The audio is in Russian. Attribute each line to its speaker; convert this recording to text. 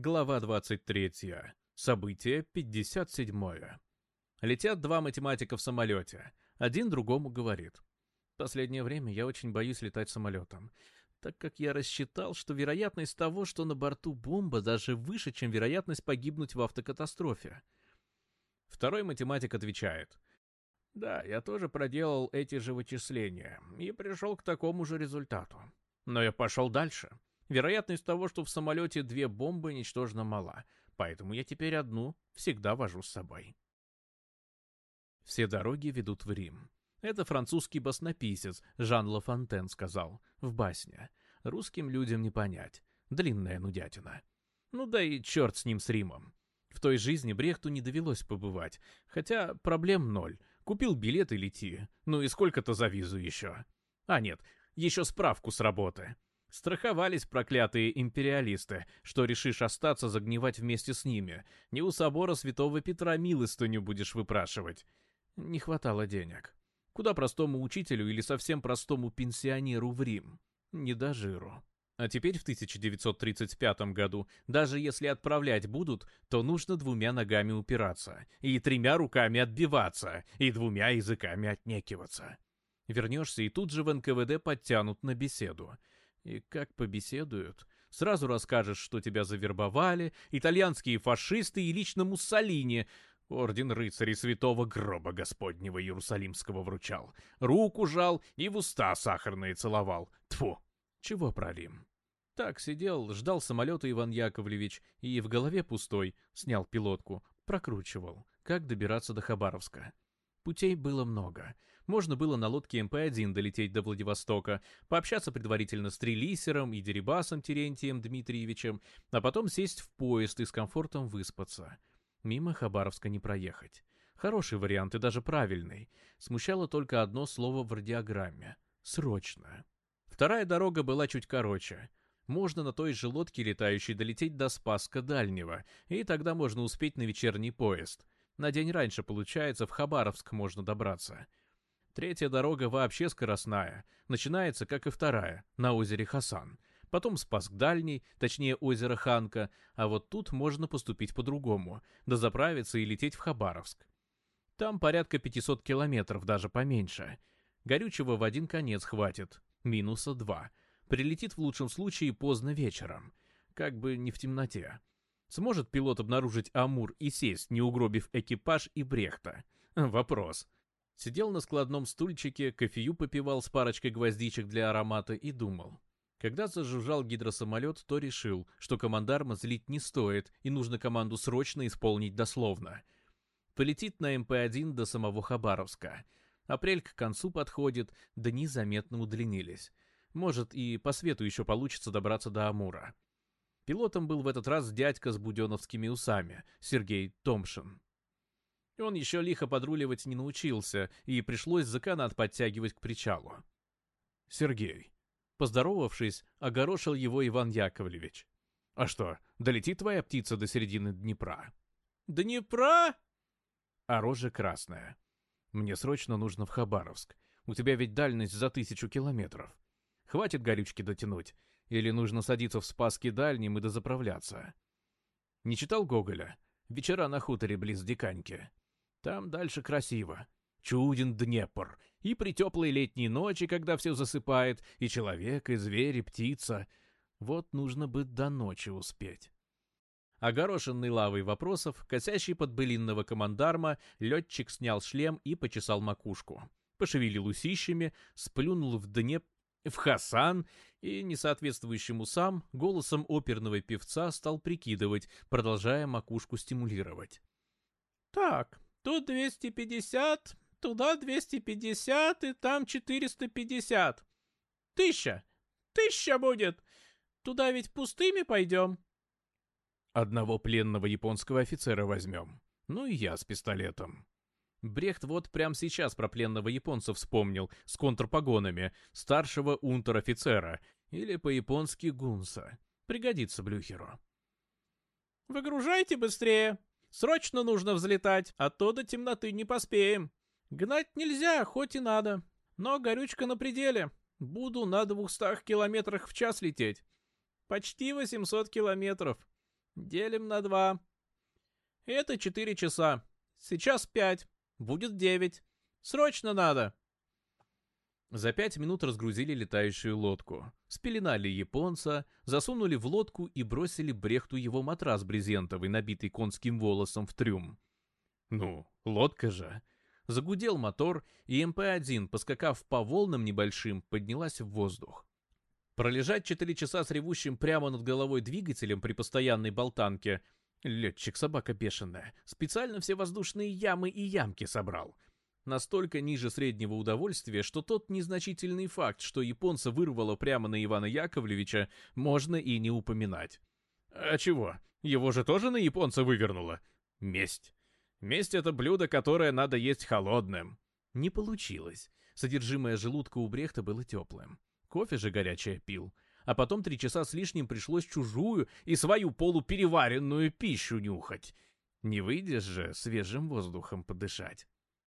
Speaker 1: Глава 23. Событие 57. Летят два математика в самолете. Один другому говорит. Последнее время я очень боюсь летать самолетом, так как я рассчитал, что вероятность того, что на борту бомба, даже выше, чем вероятность погибнуть в автокатастрофе. Второй математик отвечает. Да, я тоже проделал эти же вычисления и пришел к такому же результату. Но я пошел дальше. Вероятность того, что в самолете две бомбы, ничтожно мала, поэтому я теперь одну всегда вожу с собой. Все дороги ведут в Рим. Это французский баснописец Жан Лафонтен сказал в басне. Русским людям не понять. Длинная нудятина. Ну да и черт с ним с Римом. В той жизни Брехту не довелось побывать, хотя проблем ноль. Купил билет и лети. Ну и сколько-то за визу еще. А нет, еще справку с работы. Страховались проклятые империалисты, что решишь остаться загнивать вместе с ними. Не у собора святого Петра милостыню будешь выпрашивать. Не хватало денег. Куда простому учителю или совсем простому пенсионеру в Рим? Не до жиру. А теперь в 1935 году, даже если отправлять будут, то нужно двумя ногами упираться, и тремя руками отбиваться, и двумя языками отнекиваться. Вернешься, и тут же в НКВД подтянут на беседу. И как побеседуют. Сразу расскажешь, что тебя завербовали, итальянские фашисты и лично Муссолини. Орден рыцарей святого гроба Господнего Иерусалимского вручал. Руку жал и в уста сахарные целовал. Тфу, чего про пролим? Так сидел, ждал самолета Иван Яковлевич и в голове пустой снял пилотку, прокручивал, как добираться до Хабаровска. Путей было много можно было на лодке МП-1 долететь до Владивостока, пообщаться предварительно с Трилисером и Дерибасом Терентием Дмитриевичем, а потом сесть в поезд и с комфортом выспаться. Мимо Хабаровска не проехать. Хороший вариант и даже правильный. Смущало только одно слово в радиограмме. Срочно. Вторая дорога была чуть короче. Можно на той же лодке летающей долететь до Спаска Дальнего, и тогда можно успеть на вечерний поезд. На день раньше, получается, в Хабаровск можно добраться. Третья дорога вообще скоростная, начинается, как и вторая, на озере Хасан. Потом Спаск Дальний, точнее озеро Ханка, а вот тут можно поступить по-другому, дозаправиться и лететь в Хабаровск. Там порядка 500 километров, даже поменьше. Горючего в один конец хватит, минуса два. Прилетит в лучшем случае поздно вечером, как бы не в темноте. Сможет пилот обнаружить Амур и сесть, не угробив экипаж и Брехта? Вопрос. Сидел на складном стульчике, кофею попивал с парочкой гвоздичек для аромата и думал. Когда зажужжал гидросамолет, то решил, что командарма злить не стоит и нужно команду срочно исполнить дословно. Полетит на эм МП-1 до самого Хабаровска. Апрель к концу подходит, дни заметно удлинились. Может, и по свету еще получится добраться до Амура. Пилотом был в этот раз дядька с буденовскими усами, Сергей Томшин. Он еще лихо подруливать не научился, и пришлось за канат подтягивать к причалу. «Сергей», поздоровавшись, огорошил его Иван Яковлевич. «А что, долетит твоя птица до середины Днепра?»
Speaker 2: «Днепра?»
Speaker 1: А рожа красная. «Мне срочно нужно в Хабаровск. У тебя ведь дальность за тысячу километров. Хватит горючки дотянуть. Или нужно садиться в Спаске дальним и дозаправляться?» Не читал Гоголя? «Вечера на хуторе близ Диканьки». Там дальше красиво. Чуден Днепр. И при теплой летней ночи, когда все засыпает, и человек, и зверь, и птица. Вот нужно бы до ночи успеть. Огорошенный лавой вопросов, косящий под былинного командарма, летчик снял шлем и почесал макушку. Пошевелил усищами, сплюнул в Днепр, в Хасан и, несоответствующему сам, голосом оперного певца стал прикидывать, продолжая макушку стимулировать.
Speaker 2: «Так, Тут 250, туда 250 и там 450. Тысяча! Тысяча будет! Туда ведь пустыми пойдем.
Speaker 1: Одного пленного японского офицера возьмем. Ну и я с пистолетом. Брехт вот прямо сейчас про пленного японца вспомнил, с контрпогонами, старшего унтер-офицера, или по-японски гунса. Пригодится Блюхеру.
Speaker 2: «Выгружайте быстрее!» Срочно нужно взлетать, а то до темноты не поспеем. Гнать нельзя, хоть и надо. Но горючка на пределе. Буду на 200 километрах в час лететь. Почти 800 километров. Делим на два. Это 4 часа. Сейчас 5. Будет 9. Срочно надо.
Speaker 1: За пять минут разгрузили летающую лодку, спеленали японца, засунули в лодку и бросили Брехту его матрас брезентовый, набитый конским волосом, в трюм. «Ну, лодка же!» Загудел мотор, и МП-1, поскакав по волнам небольшим, поднялась в воздух. Пролежать четыре часа с ревущим прямо над головой двигателем при постоянной болтанке — летчик-собака бешеная, специально все воздушные ямы и ямки собрал — настолько ниже среднего удовольствия, что тот незначительный факт, что японца вырвало прямо на Ивана Яковлевича, можно и не упоминать. А чего? Его же тоже на японца вывернуло? Месть. Месть — это блюдо, которое надо есть холодным. Не получилось. Содержимое желудка у Брехта было теплым. Кофе же горячее пил. А потом три часа с лишним пришлось чужую и свою полупереваренную пищу нюхать. Не выйдешь же свежим воздухом подышать.